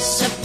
piece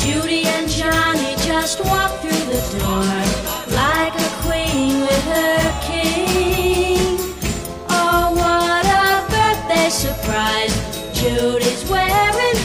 Judy and Johnny just walked through the door like a queen with her king. Oh, what a birthday surprise! Judy's wearing